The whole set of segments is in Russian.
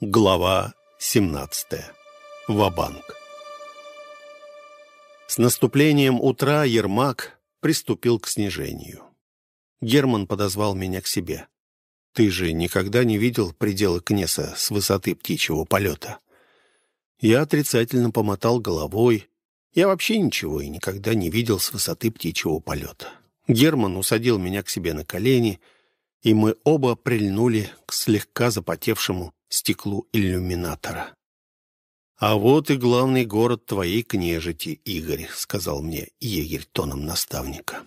Глава 17. Вабанк. С наступлением утра Ермак приступил к снижению. Герман подозвал меня к себе. «Ты же никогда не видел пределы Кнеса с высоты птичьего полета?» Я отрицательно помотал головой. Я вообще ничего и никогда не видел с высоты птичьего полета. Герман усадил меня к себе на колени, и мы оба прильнули к слегка запотевшему стеклу иллюминатора. «А вот и главный город твоей княжити, Игорь», — сказал мне егерь тоном наставника.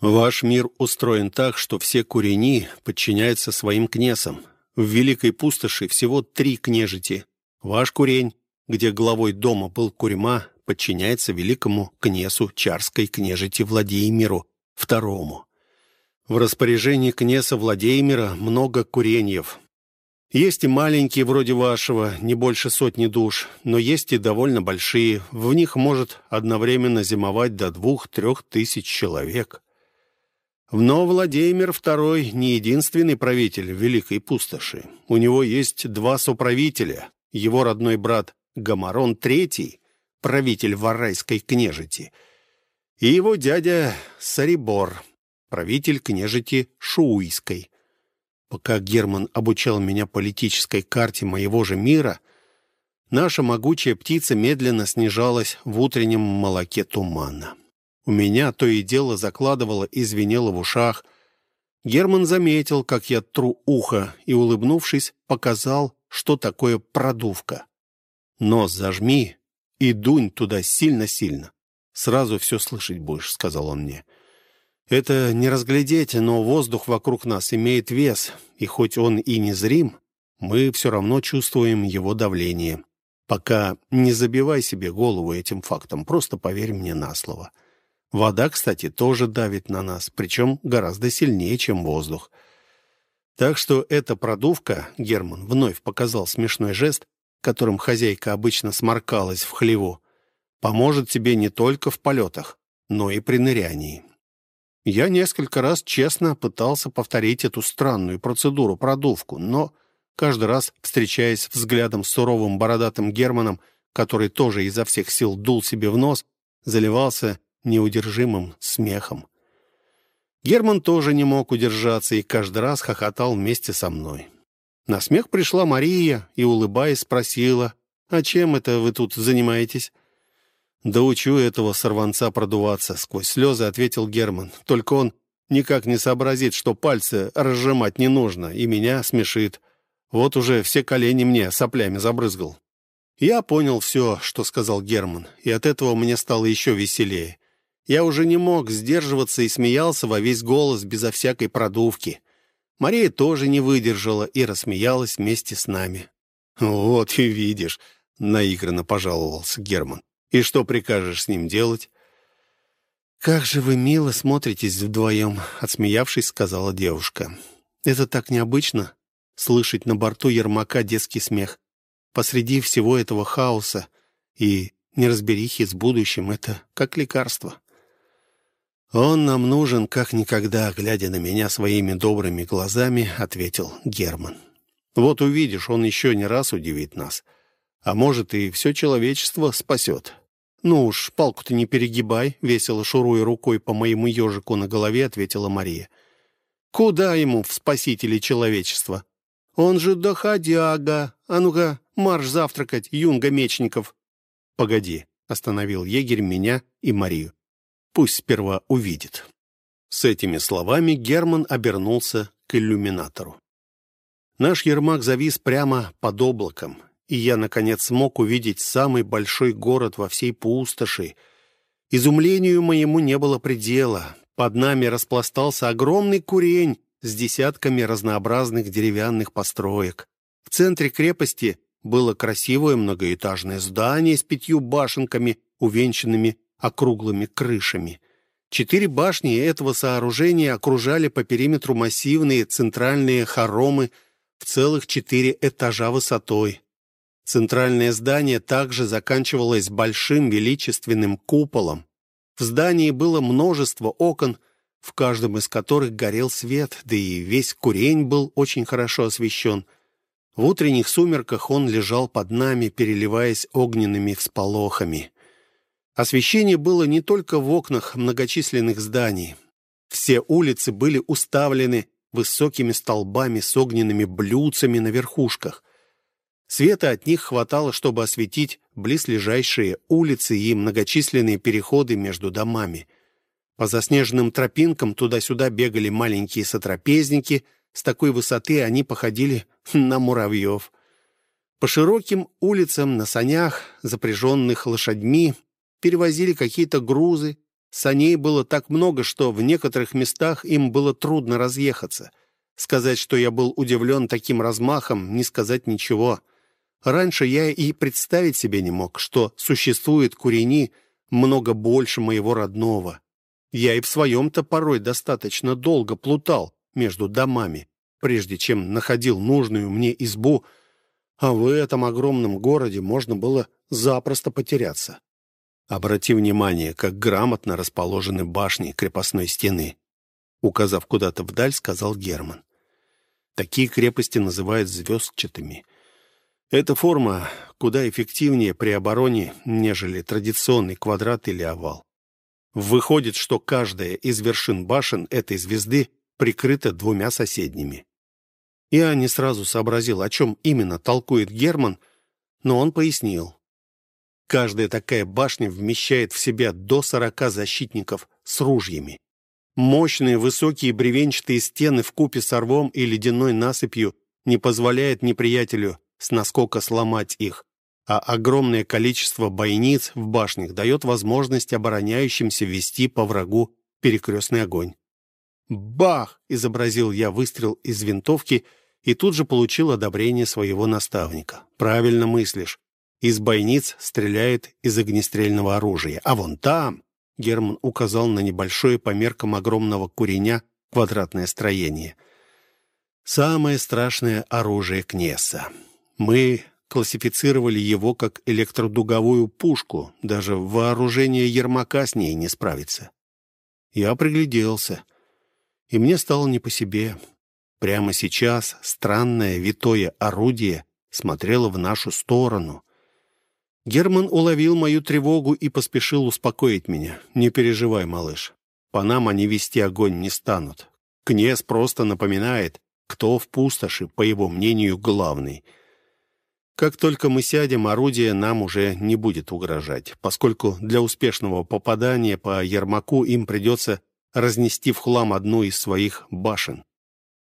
«Ваш мир устроен так, что все курени подчиняются своим кнесам. В Великой Пустоши всего три княжити. Ваш курень, где главой дома был Курьма, подчиняется великому кнесу Чарской княжити Владимиру II. В распоряжении князя Владимира много куреньев, есть и маленькие, вроде вашего, не больше сотни душ, но есть и довольно большие. В них может одновременно зимовать до двух-трех тысяч человек. Но Владимир II не единственный правитель Великой Пустоши. У него есть два соправителя. Его родной брат Гамарон III, правитель Варайской княжити, и его дядя Сарибор, правитель княжити Шуйской. Пока Герман обучал меня политической карте моего же мира, наша могучая птица медленно снижалась в утреннем молоке тумана. У меня то и дело закладывало и звенело в ушах. Герман заметил, как я тру ухо, и, улыбнувшись, показал, что такое продувка. «Нос зажми и дунь туда сильно-сильно. Сразу все слышать будешь», — сказал он мне. Это не разглядеть, но воздух вокруг нас имеет вес, и хоть он и не зрим, мы все равно чувствуем его давление. Пока не забивай себе голову этим фактом, просто поверь мне на слово. Вода, кстати, тоже давит на нас, причем гораздо сильнее, чем воздух. Так что эта продувка, Герман вновь показал смешной жест, которым хозяйка обычно сморкалась в хлеву, поможет тебе не только в полетах, но и при нырянии. Я несколько раз честно пытался повторить эту странную процедуру продувку, но каждый раз, встречаясь взглядом с суровым бородатым Германом, который тоже изо всех сил дул себе в нос, заливался неудержимым смехом. Герман тоже не мог удержаться и каждый раз хохотал вместе со мной. На смех пришла Мария и, улыбаясь, спросила, «А чем это вы тут занимаетесь?» «Да учу этого сорванца продуваться», — сквозь слезы ответил Герман. «Только он никак не сообразит, что пальцы разжимать не нужно, и меня смешит. Вот уже все колени мне соплями забрызгал». Я понял все, что сказал Герман, и от этого мне стало еще веселее. Я уже не мог сдерживаться и смеялся во весь голос, безо всякой продувки. Мария тоже не выдержала и рассмеялась вместе с нами. «Вот и видишь», — наигранно пожаловался Герман. И что прикажешь с ним делать?» «Как же вы мило смотритесь вдвоем», — отсмеявшись, сказала девушка. «Это так необычно, слышать на борту Ермака детский смех. Посреди всего этого хаоса и неразберихи с будущим — это как лекарство». «Он нам нужен, как никогда», — глядя на меня своими добрыми глазами, ответил Герман. «Вот увидишь, он еще не раз удивит нас. А может, и все человечество спасет». «Ну уж, палку-то не перегибай», — весело шуруя рукой по моему ежику на голове, ответила Мария. «Куда ему в спасители человечества? Он же доходяга. А ну-ка, марш завтракать, юнга Мечников». «Погоди», — остановил егерь меня и Марию. «Пусть сперва увидит». С этими словами Герман обернулся к иллюминатору. Наш Ермак завис прямо под облаком, и я, наконец, смог увидеть самый большой город во всей пустоши. Изумлению моему не было предела. Под нами распластался огромный курень с десятками разнообразных деревянных построек. В центре крепости было красивое многоэтажное здание с пятью башенками, увенчанными округлыми крышами. Четыре башни этого сооружения окружали по периметру массивные центральные хоромы в целых четыре этажа высотой. Центральное здание также заканчивалось большим величественным куполом. В здании было множество окон, в каждом из которых горел свет, да и весь курень был очень хорошо освещен. В утренних сумерках он лежал под нами, переливаясь огненными всполохами. Освещение было не только в окнах многочисленных зданий. Все улицы были уставлены высокими столбами с огненными блюдцами на верхушках. Света от них хватало, чтобы осветить близлежащие улицы и многочисленные переходы между домами. По заснеженным тропинкам туда-сюда бегали маленькие сотрапезники. С такой высоты они походили на муравьев. По широким улицам на санях, запряженных лошадьми, перевозили какие-то грузы. Саней было так много, что в некоторых местах им было трудно разъехаться. Сказать, что я был удивлен таким размахом, не сказать ничего. Раньше я и представить себе не мог, что существует курени много больше моего родного. Я и в своем-то порой достаточно долго плутал между домами, прежде чем находил нужную мне избу, а в этом огромном городе можно было запросто потеряться. Обрати внимание, как грамотно расположены башни крепостной стены. Указав куда-то вдаль, сказал Герман. Такие крепости называют звездчатыми. Эта форма куда эффективнее при обороне, нежели традиционный квадрат или овал. Выходит, что каждая из вершин башен этой звезды прикрыта двумя соседними. Я не сразу сообразил, о чем именно толкует Герман, но он пояснил. Каждая такая башня вмещает в себя до сорока защитников с ружьями. Мощные высокие бревенчатые стены в купе с рвом и ледяной насыпью не позволяют неприятелю с наскока сломать их, а огромное количество бойниц в башнях дает возможность обороняющимся вести по врагу перекрестный огонь. «Бах!» — изобразил я выстрел из винтовки и тут же получил одобрение своего наставника. «Правильно мыслишь. Из бойниц стреляет из огнестрельного оружия. А вон там...» — Герман указал на небольшое по меркам огромного куреня квадратное строение. «Самое страшное оружие Кнесса. Мы классифицировали его как электродуговую пушку. Даже вооружение Ермака с ней не справится. Я пригляделся, и мне стало не по себе. Прямо сейчас странное витое орудие смотрело в нашу сторону. Герман уловил мою тревогу и поспешил успокоить меня. «Не переживай, малыш. По нам они вести огонь не станут. Князь просто напоминает, кто в пустоши, по его мнению, главный — как только мы сядем, орудие нам уже не будет угрожать, поскольку для успешного попадания по Ермаку им придется разнести в хлам одну из своих башен.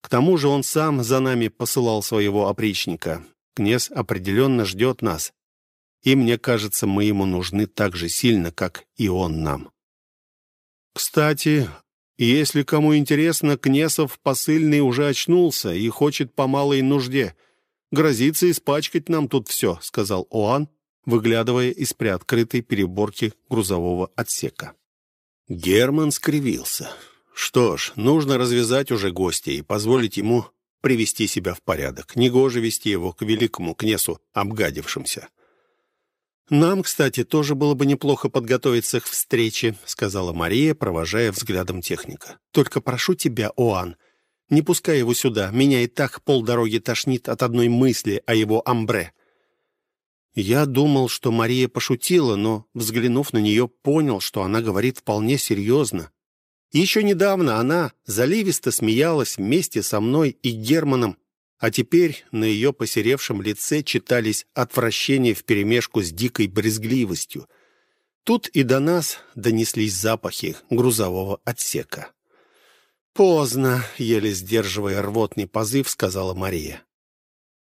К тому же он сам за нами посылал своего опричника. Князь определенно ждет нас, и мне кажется, мы ему нужны так же сильно, как и он нам. Кстати, если кому интересно, Кнесов посыльный уже очнулся и хочет по малой нужде — Грозится испачкать нам тут все», — сказал Оан, выглядывая из приоткрытой переборки грузового отсека. Герман скривился. «Что ж, нужно развязать уже гостя и позволить ему привести себя в порядок. Негоже вести его к великому князу, обгадившимся». «Нам, кстати, тоже было бы неплохо подготовиться к встрече», — сказала Мария, провожая взглядом техника. «Только прошу тебя, Оан, не пускай его сюда. Меня и так полдороги тошнит от одной мысли о его амбре». Я думал, что Мария пошутила, но, взглянув на нее, понял, что она говорит вполне серьезно. Еще недавно она заливисто смеялась вместе со мной и Германом, а теперь на ее посеревшем лице читались отвращение вперемешку с дикой брезгливостью. Тут и до нас донеслись запахи грузового отсека. «Поздно», — еле сдерживая рвотный позыв, сказала Мария.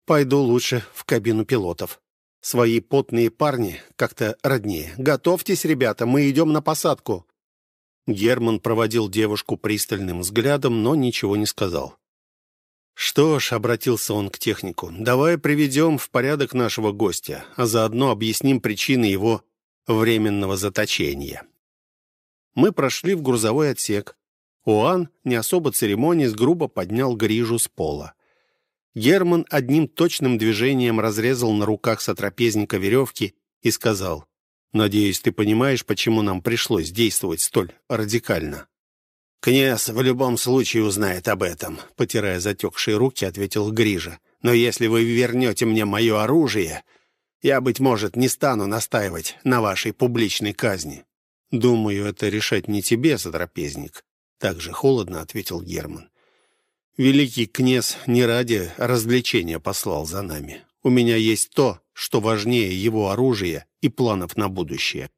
«Пойду лучше в кабину пилотов. Свои потные парни как-то роднее. Готовьтесь, ребята, мы идем на посадку». Герман проводил девушку пристальным взглядом, но ничего не сказал. «Что ж», — обратился он к технику, — «давай приведем в порядок нашего гостя, а заодно объясним причины его временного заточения». Мы прошли в грузовой отсек. Уан, не особо церемонясь, грубо поднял грижу с пола. Герман одним точным движением разрезал на руках сотрапезника веревки и сказал, «Надеюсь, ты понимаешь, почему нам пришлось действовать столь радикально». «Князь в любом случае узнает об этом», — потирая затекшие руки, ответил Грижа. Но если вы вернете мне мое оружие, я, быть может, не стану настаивать на вашей публичной казни». «Думаю, это решать не тебе, затрапезник», — так же холодно ответил Герман. «Великий князь не ради развлечения послал за нами. У меня есть то, что важнее его оружия и планов на будущее».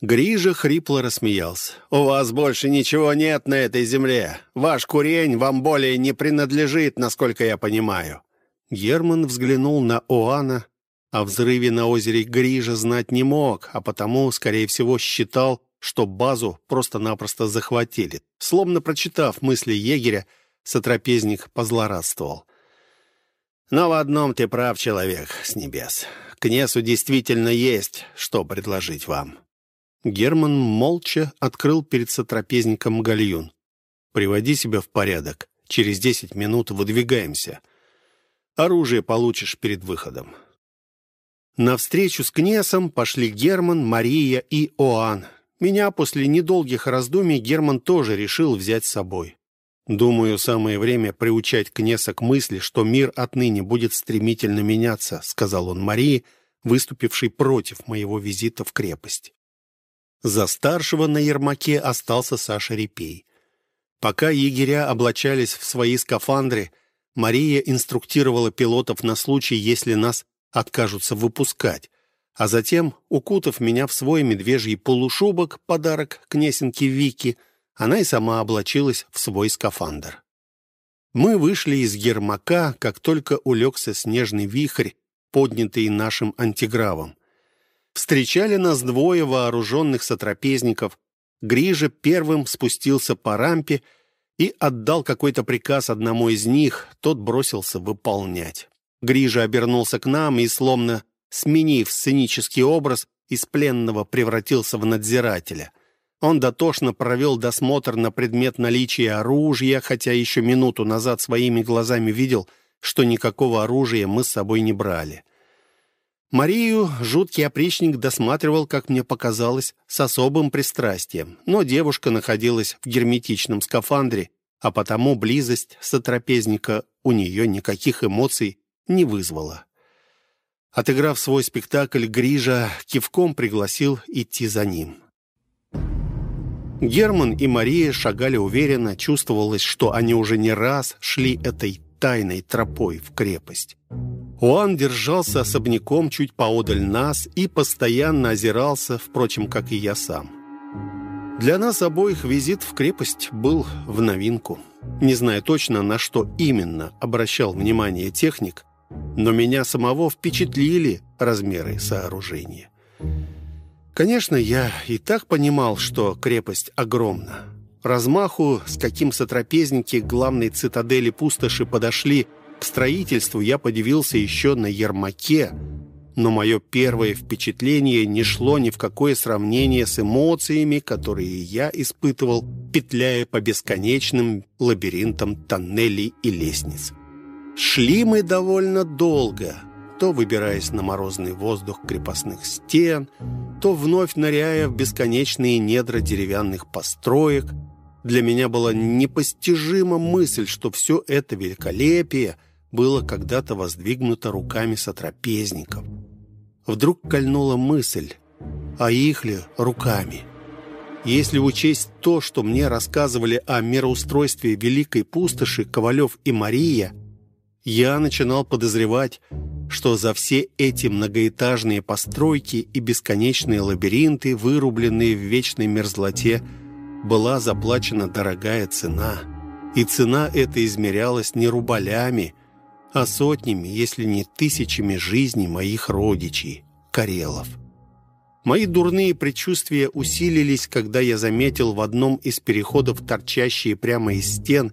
Грижа хрипло рассмеялся. «У вас больше ничего нет на этой земле. Ваш курень вам более не принадлежит, насколько я понимаю». Герман взглянул на Оана, о взрыве на озере Грижа знать не мог, а потому, скорее всего, считал, что базу просто-напросто захватили. Словно прочитав мысли егеря, сотрапезник позлорадствовал. «Но в одном ты прав, человек с небес. Князю действительно есть, что предложить вам. Герман молча открыл перед сотрапезником гальюн. «Приводи себя в порядок. Через десять минут выдвигаемся. Оружие получишь перед выходом». На встречу с Кнесом пошли Герман, Мария и Оан. Меня после недолгих раздумий Герман тоже решил взять с собой. «Думаю, самое время приучать Кнеса к мысли, что мир отныне будет стремительно меняться», сказал он Марии, выступившей против моего визита в крепость. За старшего на Ермаке остался Саша Репей. Пока егеря облачались в свои скафандры, Мария инструктировала пилотов на случай, если нас откажутся выпускать, а затем, укутав меня в свой медвежий полушубок, подарок князенке Вики, она и сама облачилась в свой скафандр. Мы вышли из Ермака, как только улегся снежный вихрь, поднятый нашим антигравом. Встречали нас двое вооруженных сотрапезников. Грижа первым спустился по рампе и отдал какой-то приказ одному из них, тот бросился выполнять. Грижа обернулся к нам и, словно сменив сценический образ, из пленного превратился в надзирателя. Он дотошно провел досмотр на предмет наличия оружия, хотя еще минуту назад своими глазами видел, что никакого оружия мы с собой не брали. Марию жуткий опричник досматривал, как мне показалось, с особым пристрастием, но девушка находилась в герметичном скафандре, а потому близость сотрапезника у нее никаких эмоций не вызвала. Отыграв свой спектакль, Грижа кивком пригласил идти за ним. Герман и Мария шагали уверенно, чувствовалось, что они уже не раз шли этой тайной тропой в крепость. Уан держался особняком чуть поодаль нас и постоянно озирался, впрочем, как и я сам. Для нас обоих визит в крепость был в новинку. Не знаю точно, на что именно обращал внимание техник, но меня самого впечатлили размеры сооружения. Конечно, я и так понимал, что крепость огромна. Размаху, с каким сотрапезники главной цитадели пустоши подошли к строительству я подивился еще на Ермаке, но мое первое впечатление не шло ни в какое сравнение с эмоциями, которые я испытывал, петляя по бесконечным лабиринтам тоннелей и лестниц. Шли мы довольно долго, то выбираясь на морозный воздух крепостных стен, то вновь ныряя в бесконечные недра деревянных построек. Для меня была непостижима мысль, что все это великолепие — было когда-то воздвигнуто руками сотрапезников. Вдруг кольнула мысль, а их ли руками? Если учесть то, что мне рассказывали о мироустройстве Великой Пустоши Ковалев и Мария, я начинал подозревать, что за все эти многоэтажные постройки и бесконечные лабиринты, вырубленные в вечной мерзлоте, была заплачена дорогая цена. И цена эта измерялась не рублями, а сотнями, если не тысячами жизней моих родичей, Карелов. Мои дурные предчувствия усилились, когда я заметил в одном из переходов торчащие прямо из стен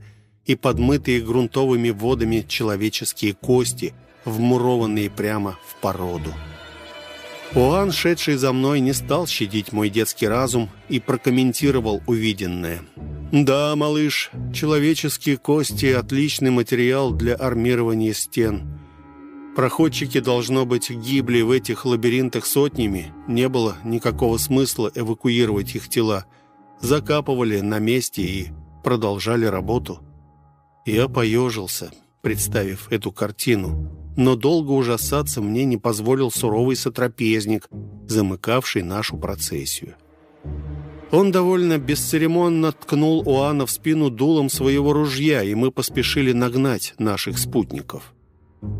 и подмытые грунтовыми водами человеческие кости, вмурованные прямо в породу. Оан, шедший за мной, не стал щадить мой детский разум и прокомментировал увиденное – «Да, малыш, человеческие кости – отличный материал для армирования стен. Проходчики, должно быть, гибли в этих лабиринтах сотнями. Не было никакого смысла эвакуировать их тела. Закапывали на месте и продолжали работу. Я поежился. представив эту картину, но долго ужасаться мне не позволил суровый сотрапезник, замыкавший нашу процессию. Он довольно бесцеремонно ткнул Уана в спину дулом своего ружья, и мы поспешили нагнать наших спутников.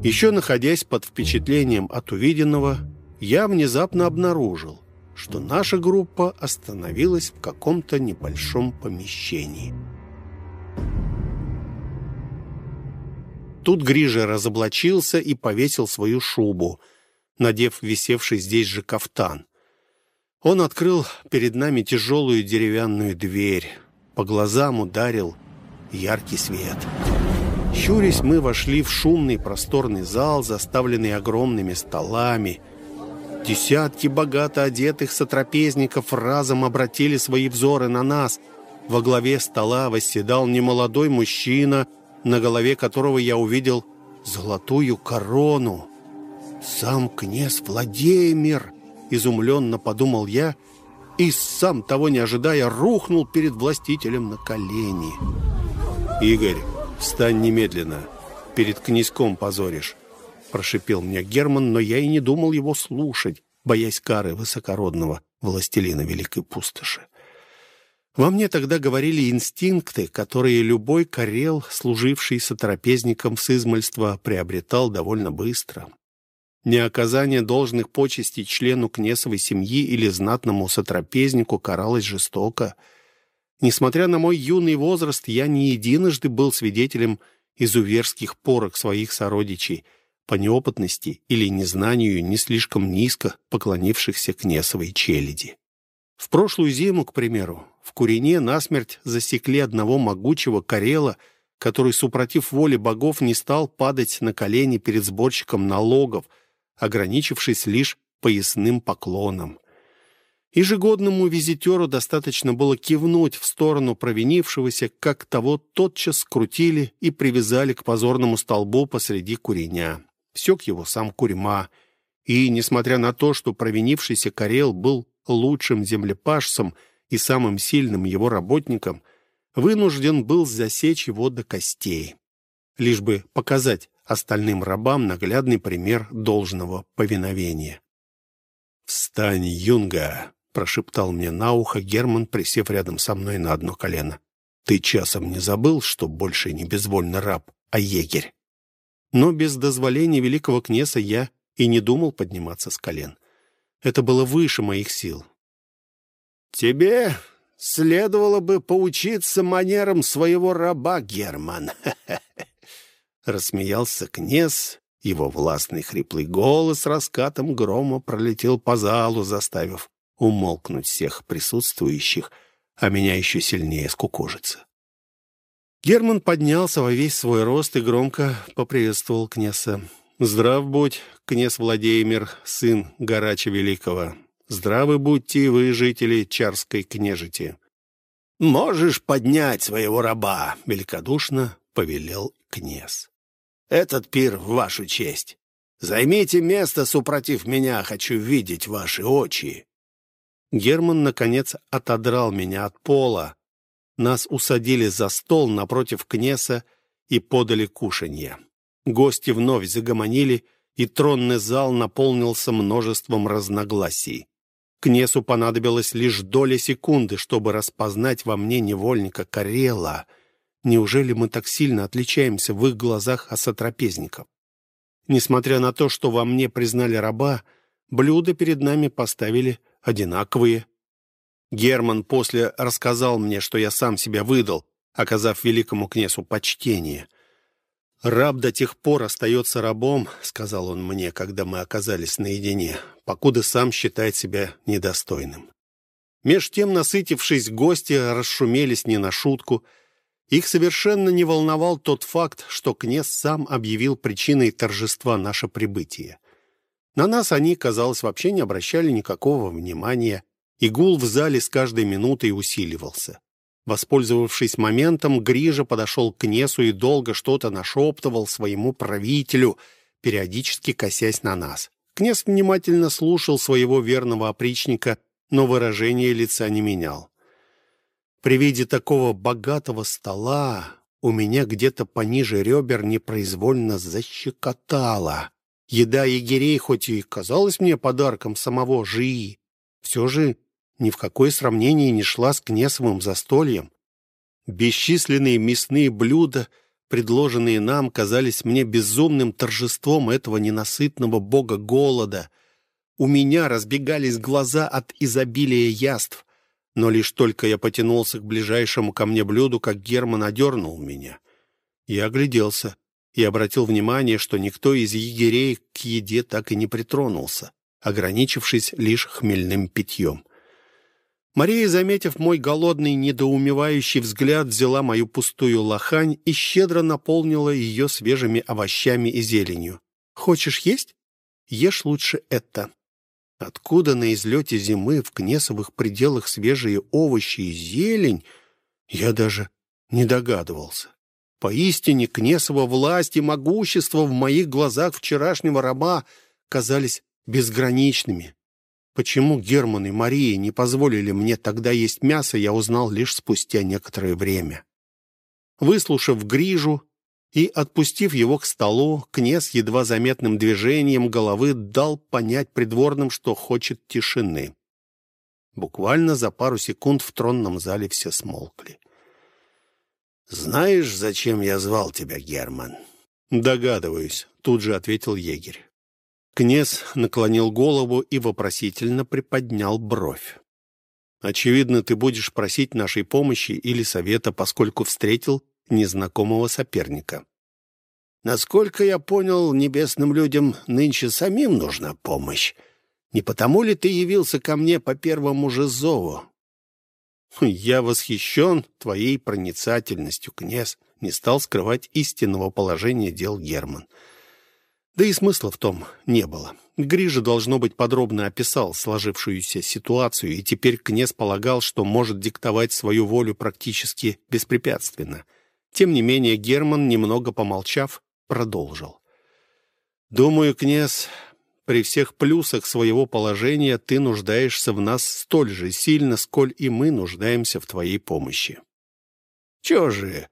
Еще находясь под впечатлением от увиденного, я внезапно обнаружил, что наша группа остановилась в каком-то небольшом помещении. Тут Грижа разоблачился и повесил свою шубу, надев висевший здесь же кафтан. Он открыл перед нами тяжелую деревянную дверь. По глазам ударил яркий свет. Щурясь, мы вошли в шумный просторный зал, заставленный огромными столами. Десятки богато одетых сотрапезников разом обратили свои взоры на нас. Во главе стола восседал немолодой мужчина — на голове которого я увидел золотую корону. «Сам князь Владимир!» — изумленно подумал я, и, сам того не ожидая, рухнул перед властителем на колени. «Игорь, встань немедленно, перед князьком позоришь!» — прошипел мне Герман, но я и не думал его слушать, боясь кары высокородного властелина Великой Пустоши. Во мне тогда говорили инстинкты, которые любой карел, служивший сотрапезником с измальства, приобретал довольно быстро. Неоказание должных почестей члену кнесовой семьи или знатному сотрапезнику каралось жестоко. Несмотря на мой юный возраст, я не единожды был свидетелем изуверских порок своих сородичей, по неопытности или незнанию не слишком низко поклонившихся кнесовой челяди. В прошлую зиму, к примеру, в Курине насмерть засекли одного могучего карела, который, супротив воли богов, не стал падать на колени перед сборщиком налогов, ограничившись лишь поясным поклоном. Ежегодному визитеру достаточно было кивнуть в сторону провинившегося, как того тотчас скрутили и привязали к позорному столбу посреди куреня. Всек его сам Курьма, и, несмотря на то, что провинившийся Карел был лучшим землепашцем и самым сильным его работником, вынужден был засечь его до костей, лишь бы показать остальным рабам наглядный пример должного повиновения. «Встань, Юнга!» — прошептал мне на ухо Герман, присев рядом со мной на одно колено. «Ты часом не забыл, что больше не безвольный раб, а егерь?» Но без дозволения великого князя я и не думал подниматься с колен. Это было выше моих сил. «Тебе следовало бы поучиться манерам своего раба, Герман!» Рассмеялся князь. Его властный хриплый голос раскатом грома пролетел по залу, заставив умолкнуть всех присутствующих, а меня еще сильнее скукожиться. Герман поднялся во весь свой рост и громко поприветствовал князя. «Здрав будь, князь Владимир, сын Гарача Великого. Здравы будьте вы, жители Чарской княжити». «Можешь поднять своего раба», — великодушно повелел князь. «Этот пир в вашу честь. Займите место, супротив меня, хочу видеть ваши очи». Герман, наконец, отодрал меня от пола. Нас усадили за стол напротив князя и подали кушанье. Гости вновь загомонили, и тронный зал наполнился множеством разногласий. Кнесу понадобилось лишь доля секунды, чтобы распознать во мне невольника Карела. Неужели мы так сильно отличаемся в их глазах от сотрапезников? Несмотря на то, что во мне признали раба, блюда перед нами поставили одинаковые. Герман после рассказал мне, что я сам себя выдал, оказав великому князю почтение — «Раб до тех пор остается рабом», — сказал он мне, когда мы оказались наедине, покуда сам считает себя недостойным. Меж тем, насытившись, гости расшумелись не на шутку. Их совершенно не волновал тот факт, что князь сам объявил причиной торжества наше прибытие. На нас они, казалось, вообще не обращали никакого внимания, и гул в зале с каждой минутой усиливался. Воспользовавшись моментом, Грижа подошел к Несу и долго что-то нашептывал своему правителю, периодически косясь на нас. Князь внимательно слушал своего верного опричника, но выражение лица не менял. При виде такого богатого стола у меня где-то пониже ребер непроизвольно защекотало. Еда егерей хоть и казалась мне подарком самого Жии, все же ни в какое сравнение не шла с кнесовым застольем. Бесчисленные мясные блюда, предложенные нам, казались мне безумным торжеством этого ненасытного бога голода. У меня разбегались глаза от изобилия яств, но лишь только я потянулся к ближайшему ко мне блюду, как Герман одернул меня. Я огляделся и обратил внимание, что никто из егерей к еде так и не притронулся, ограничившись лишь хмельным питьем. Мария, заметив мой голодный, недоумевающий взгляд, взяла мою пустую лохань и щедро наполнила ее свежими овощами и зеленью. «Хочешь есть? Ешь лучше это». Откуда на излете зимы в Кнесовых пределах свежие овощи и зелень, я даже не догадывался. Поистине Кнесова власть и могущество в моих глазах вчерашнего раба казались безграничными. Почему Герман и Мария не позволили мне тогда есть мясо, я узнал лишь спустя некоторое время. Выслушав Грижу и отпустив его к столу, князь едва заметным движением головы дал понять придворным, что хочет тишины. Буквально за пару секунд в тронном зале все смолкли. «Знаешь, зачем я звал тебя, Герман?» «Догадываюсь», — тут же ответил егерь. Князь наклонил голову и вопросительно приподнял бровь. «Очевидно, ты будешь просить нашей помощи или совета, поскольку встретил незнакомого соперника». «Насколько я понял, небесным людям нынче самим нужна помощь. Не потому ли ты явился ко мне по первому же зову?» «Я восхищен твоей проницательностью, князь», — не стал скрывать истинного положения дел Герман. Да и смысла в том не было. Грижа, должно быть, подробно описал сложившуюся ситуацию, и теперь князь полагал, что может диктовать свою волю практически беспрепятственно. Тем не менее, Герман, немного помолчав, продолжил. «Думаю, князь, при всех плюсах своего положения ты нуждаешься в нас столь же сильно, сколь и мы нуждаемся в твоей помощи». «Чего же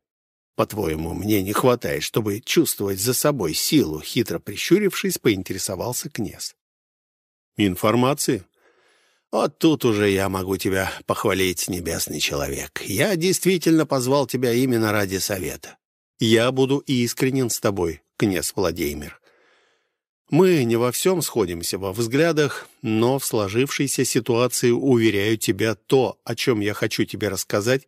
по-твоему, мне не хватает, чтобы чувствовать за собой силу?» Хитро прищурившись, поинтересовался князь. «Информации?» «Вот тут уже я могу тебя похвалить, небесный человек. Я действительно позвал тебя именно ради совета. Я буду искренен с тобой, князь Владимир. Мы не во всем сходимся во взглядах, но в сложившейся ситуации, уверяю тебя, то, о чем я хочу тебе рассказать,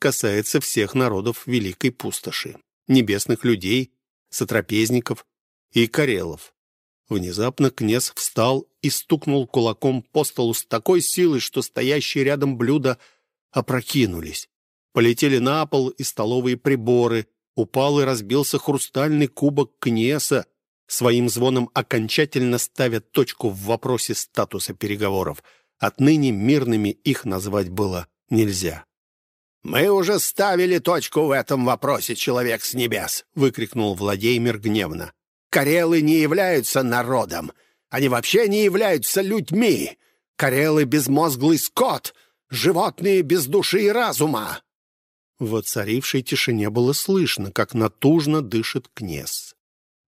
касается всех народов Великой Пустоши, небесных людей, сотрапезников и карелов. Внезапно князь встал и стукнул кулаком по столу с такой силой, что стоящие рядом блюда опрокинулись. Полетели на пол и столовые приборы, упал и разбился хрустальный кубок кнеса, своим звоном окончательно ставя точку в вопросе статуса переговоров. Отныне мирными их назвать было нельзя. «Мы уже ставили точку в этом вопросе, человек с небес!» — выкрикнул Владимир гневно. «Карелы не являются народом. Они вообще не являются людьми. Карелы — безмозглый скот, животные без души и разума!» В царившей тишине было слышно, как натужно дышит князь.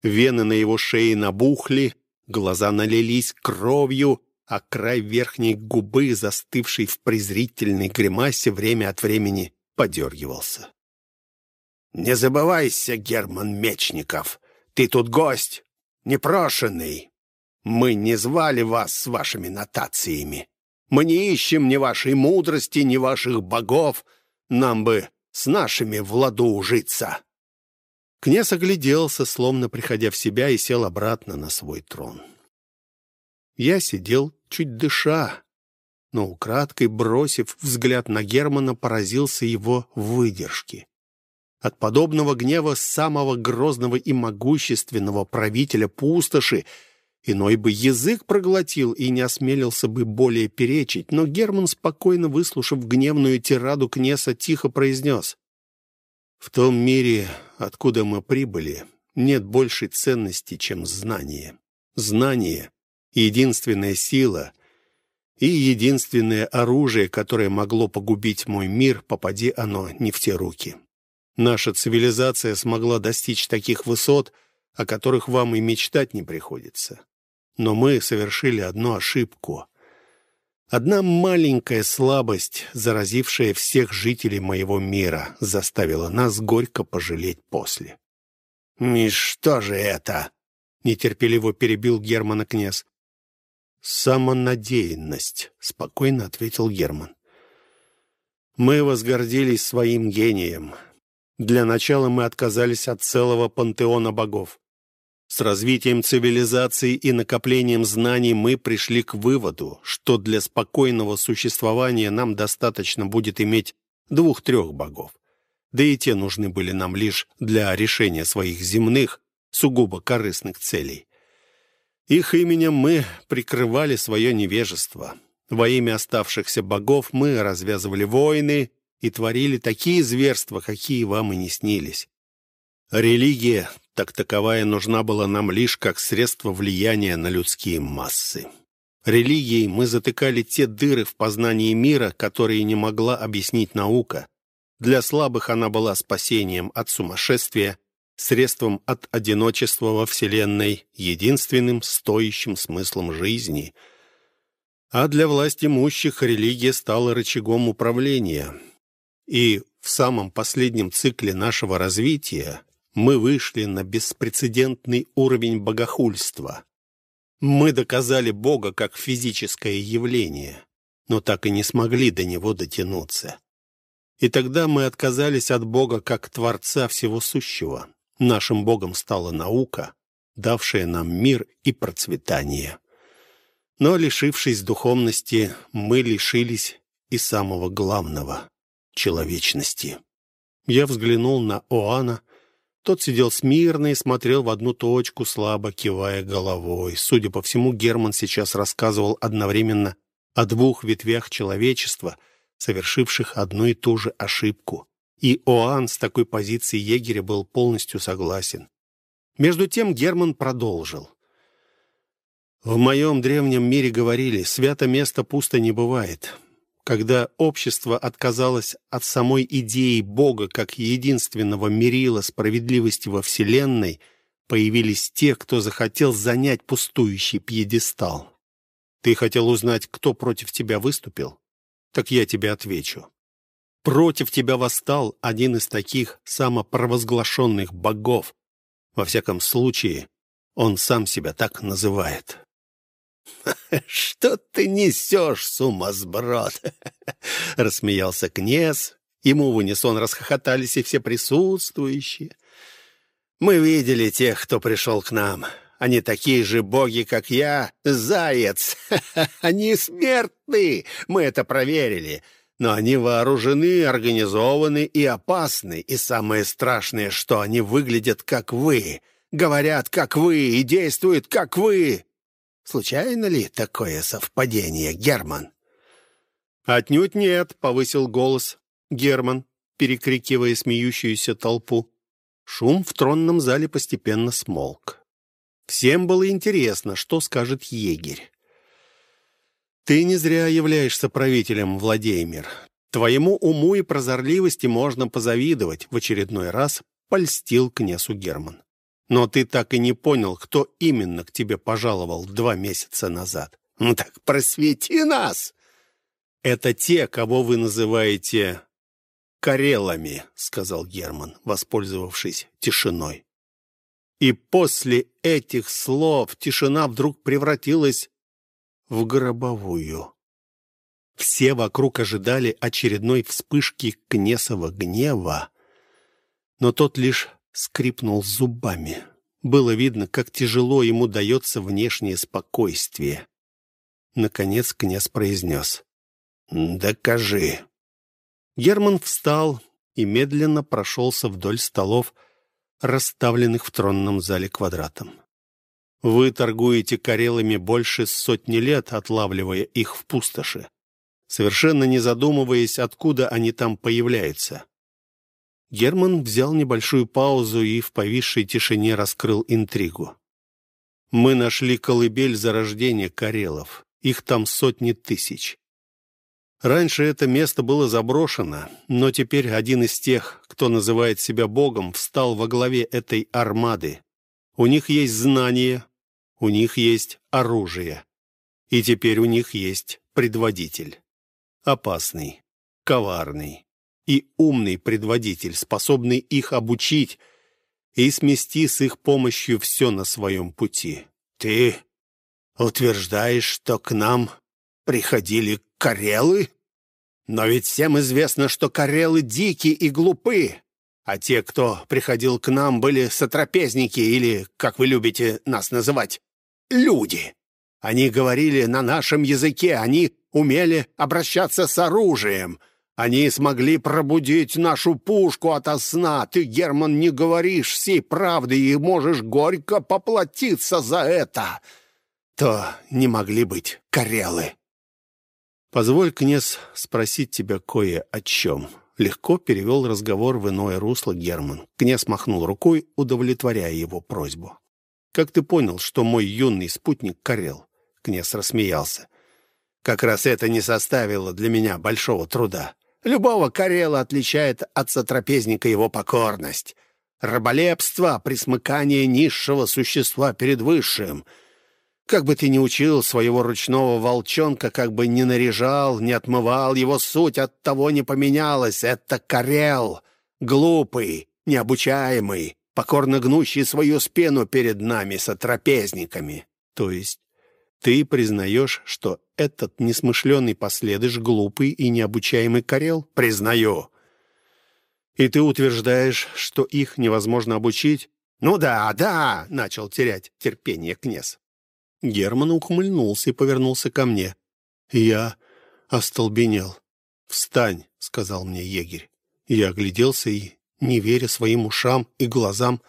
Вены на его шее набухли, глаза налились кровью, а край верхней губы, застывший в презрительной гримасе, время от времени подергивался. «Не забывайся, Герман Мечников, ты тут гость, непрошенный. Мы не звали вас с вашими нотациями. Мы не ищем ни вашей мудрости, ни ваших богов. Нам бы с нашими в ладу ужиться». Князь огляделся, словно приходя в себя, и сел обратно на свой трон. Я сидел чуть дыша, но украдкой, бросив взгляд на Германа, поразился его выдержке. От подобного гнева самого грозного и могущественного правителя пустоши иной бы язык проглотил и не осмелился бы более перечить, но Герман, спокойно выслушав гневную тираду князя, тихо произнес. «В том мире, откуда мы прибыли, нет большей ценности, чем знание. Знание единственная сила и единственное оружие, которое могло погубить мой мир, попади оно не в те руки. Наша цивилизация смогла достичь таких высот, о которых вам и мечтать не приходится. Но мы совершили одну ошибку. Одна маленькая слабость, заразившая всех жителей моего мира, заставила нас горько пожалеть после. «И что же это?» — нетерпеливо перебил Германа князь. «Самонадеянность», — спокойно ответил Герман. «Мы возгордились своим гением. Для начала мы отказались от целого пантеона богов. С развитием цивилизации и накоплением знаний мы пришли к выводу, что для спокойного существования нам достаточно будет иметь двух-трех богов. Да и те нужны были нам лишь для решения своих земных, сугубо корыстных целей. Их именем мы прикрывали свое невежество. Во имя оставшихся богов мы развязывали войны и творили такие зверства, какие вам и не снились. Религия, так таковая, нужна была нам лишь как средство влияния на людские массы. Религией мы затыкали те дыры в познании мира, которые не могла объяснить наука. Для слабых она была спасением от сумасшествия, средством от одиночества во Вселенной, единственным стоящим смыслом жизни. А для власть имущих религия стала рычагом управления – и в самом последнем цикле нашего развития мы вышли на беспрецедентный уровень богохульства. Мы доказали Бога как физическое явление, но так и не смогли до Него дотянуться. И тогда мы отказались от Бога как Творца всего сущего. Нашим Богом стала наука, давшая нам мир и процветание. Но, лишившись духовности, мы лишились и самого главного человечности. Я взглянул на Оана. Тот сидел смирно и смотрел в одну точку, слабо кивая головой. Судя по всему, Герман сейчас рассказывал одновременно о двух ветвях человечества, совершивших одну и ту же ошибку. И Оан с такой позиции егеря был полностью согласен. Между тем Герман продолжил. «В моем древнем мире говорили, свято место пусто не бывает. Когда общество отказалось от самой идеи Бога как единственного мерила справедливости во Вселенной, появились те, кто захотел занять пустующий пьедестал. Ты хотел узнать, кто против тебя выступил? Так я тебе отвечу. Против тебя восстал один из таких самопровозглашенных богов. Во всяком случае, он сам себя так называет. «Что ты несешь, сумасброд?» — рассмеялся князь. Ему в унисон расхохотались и все присутствующие. «Мы видели тех, кто пришел к нам. Они такие же боги, как я. Заяц! Они смертны! Мы это проверили. Но они вооружены, организованы и опасны. И самое страшное, что они выглядят, как вы. Говорят, как вы, и действуют, как вы. Случайно ли такое совпадение, Герман?» «Отнюдь нет», — повысил голос Герман, перекрикивая смеющуюся толпу. Шум в тронном зале постепенно смолк. Всем было интересно, что скажет егерь. «Ты не зря являешься правителем, Владимир. Твоему уму и прозорливости можно позавидовать», — в очередной раз польстил князю Герман. Но ты так и не понял, кто именно к тебе пожаловал два месяца назад. Ну так просвети нас!» «Это те, кого вы называете карелами», — сказал Герман, воспользовавшись тишиной. И после этих слов тишина вдруг превратилась в гробовую. Все вокруг ожидали очередной вспышки Кнесова гнева, но тот лишь скрипнул зубами. Было видно, как тяжело ему дается внешнее спокойствие. Наконец князь произнес. «Докажи». Герман встал и медленно прошелся вдоль столов, расставленных в тронном зале квадратом. Вы торгуете карелами больше сотни лет, отлавливая их в пустоши, совершенно не задумываясь, откуда они там появляются. Герман взял небольшую паузу и в повисшей тишине раскрыл интригу. «Мы нашли колыбель зарождения Карелов. Их там сотни тысяч. Раньше это место было заброшено, но теперь один из тех, кто называет себя богом, встал во главе этой армады. У них есть знания, у них есть оружие. И теперь у них есть предводитель. Опасный, коварный и умный предводитель, способный их обучить и смести с их помощью все на своем пути. «Ты утверждаешь, что к нам приходили карелы? Но ведь всем известно, что карелы дикие и глупы, а те, кто приходил к нам, были сотрапезники или, как вы любите нас называть, люди. Они говорили на нашем языке, они умели обращаться с оружием. Они смогли пробудить нашу пушку ото сна. Ты, Герман, не говоришь всей правды и можешь горько поплатиться за это. То не могли быть карелы. «Позволь, князь, спросить тебя кое о чем». Легко перевел разговор в иное русло Герман. Князь махнул рукой, удовлетворяя его просьбу. «Как ты понял, что мой юный спутник Карел?» Князь рассмеялся. «Как раз это не составило для меня большого труда. Любого Карела отличает от сотрапезника его покорность. Раболепство, присмыкание низшего существа перед высшим — как бы ты ни учил своего ручного волчонка, как бы ни наряжал, не отмывал, его суть от того не поменялась. Это Карел, глупый, необучаемый, покорно гнущий свою спину перед нами, сотрапезниками. То есть ты признаешь, что этот несмышленый последыш глупый и необучаемый Карел? Признаю. И ты утверждаешь, что их невозможно обучить? Ну да, да, начал терять терпение князь. Герман ухмыльнулся и повернулся ко мне. Я остолбенел. «Встань», — сказал мне егерь. Я огляделся и, не веря своим ушам и глазам,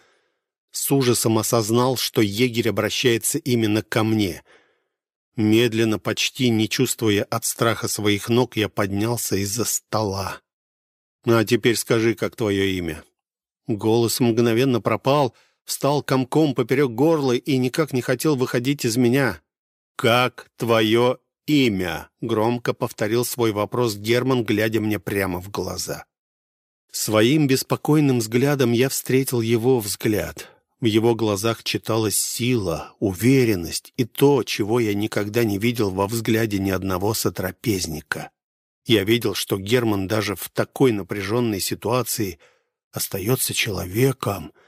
с ужасом осознал, что егерь обращается именно ко мне. Медленно, почти не чувствуя от страха своих ног, я поднялся из-за стола. «А теперь скажи, как твое имя?» Голос мгновенно пропал, — встал комком поперек горла и никак не хотел выходить из меня. «Как твое имя?» — громко повторил свой вопрос Герман, глядя мне прямо в глаза. Своим беспокойным взглядом я встретил его взгляд. В его глазах читалась сила, уверенность и то, чего я никогда не видел во взгляде ни одного сотрапезника. Я видел, что Герман даже в такой напряженной ситуации остается человеком —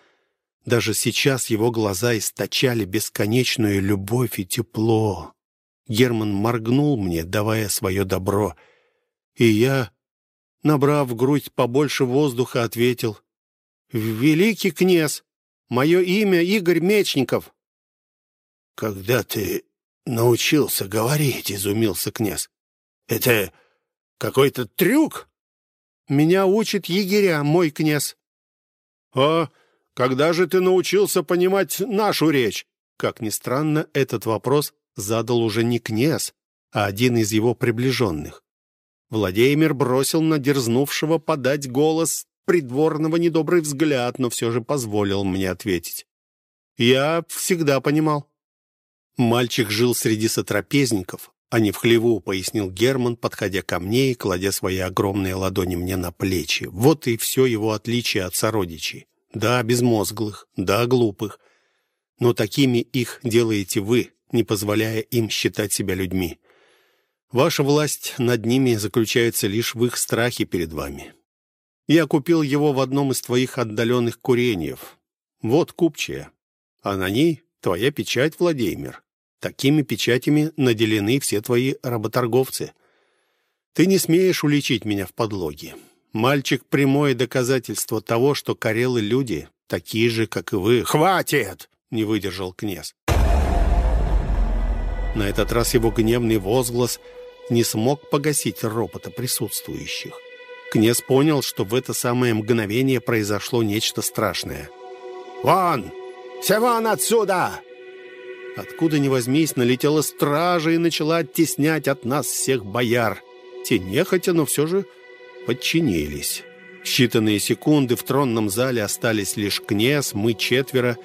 даже сейчас его глаза источали бесконечную любовь и тепло. Герман моргнул мне, давая свое добро. И я, набрав в грудь побольше воздуха, ответил. «Великий князь, мое имя Игорь Мечников». «Когда ты научился говорить?» — изумился князь. «Это какой-то трюк?» «Меня учит егеря, мой князь». «А когда же ты научился понимать нашу речь?» Как ни странно, этот вопрос задал уже не князь, а один из его приближенных. Владимир бросил на дерзнувшего подать голос придворного недобрый взгляд, но все же позволил мне ответить. «Я всегда понимал». Мальчик жил среди сотрапезников, а не в хлеву, пояснил Герман, подходя ко мне и кладя свои огромные ладони мне на плечи. Вот и все его отличие от сородичей. Да, безмозглых, да, глупых. Но такими их делаете вы, не позволяя им считать себя людьми. Ваша власть над ними заключается лишь в их страхе перед вами. Я купил его в одном из твоих отдаленных курениев. Вот купчая. А на ней твоя печать, Владимир. Такими печатями наделены все твои работорговцы. Ты не смеешь уличить меня в подлоге. Мальчик — прямое доказательство того, что карелы — люди, такие же, как и вы. «Хватит!» — не выдержал князь. На этот раз его гневный возглас не смог погасить ропота присутствующих. Князь понял, что в это самое мгновение произошло нечто страшное. «Вон! Все вон отсюда!» Откуда ни возьмись, налетела стража и начала оттеснять от нас всех бояр. Те нехотя, но все же подчинились. В считанные секунды в тронном зале остались лишь князь, мы четверо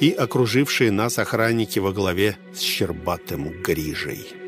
и окружившие нас охранники во главе с Щербатым Грижей.